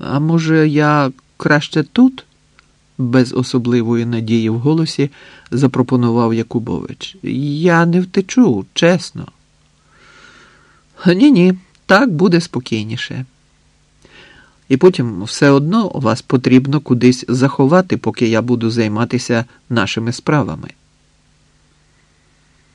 А може, я краще тут? без особливої надії в голосі запропонував Якубович. Я не втечу, чесно. Ні, ні, так буде спокійніше. І потім все одно вас потрібно кудись заховати, поки я буду займатися нашими справами.